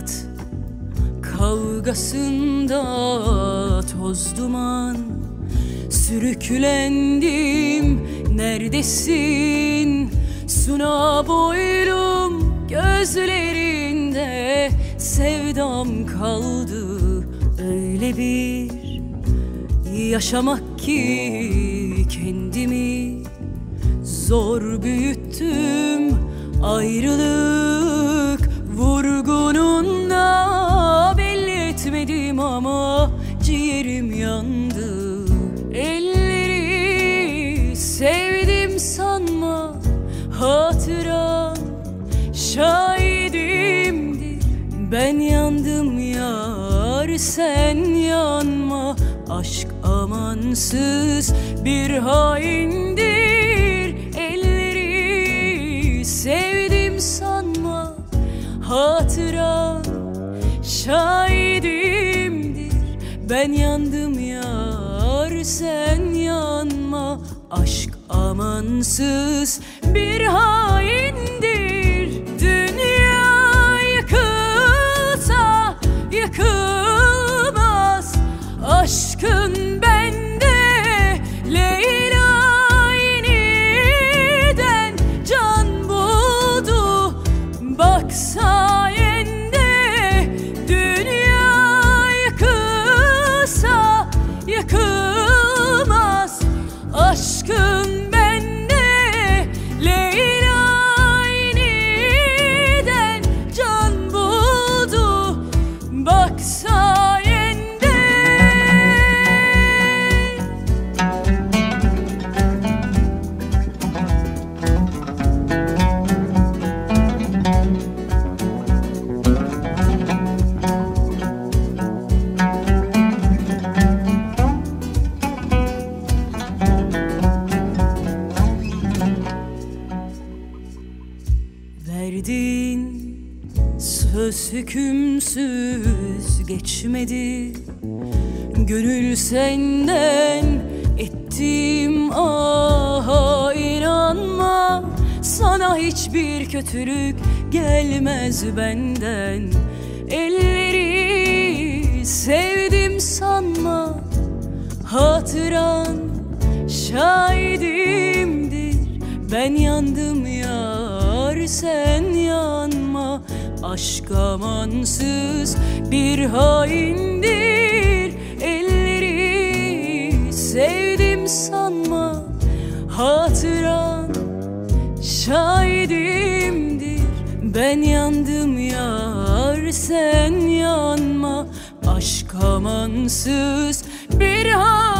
Hayat kavgasında toz duman. Sürüklendim neredesin? Suna boylum gözlerinde Sevdam kaldı öyle bir. Yaşamak ki kendimi Zor büyüttüm ayrılık sen yanma Aşk amansız bir haindir. Elleri sevdim sanma hatıra Şahidimdir. Ben yandım yar sen yanma Aşk amansız bir haindir So. Verdiğin söz hükümsüz geçmedi. Gönül senden ettim aha inanma Sana hiçbir kötülük gelmez benden. Elleri sevdim sanma Hatıran şahidimdir. Ben yandım yar sen yanma. Aşk amansız bir haindir. Elleri sevdim sanma. Hatıran şahidimdir. Ben yandım yar sen yanma. Aşk amansız bir haindir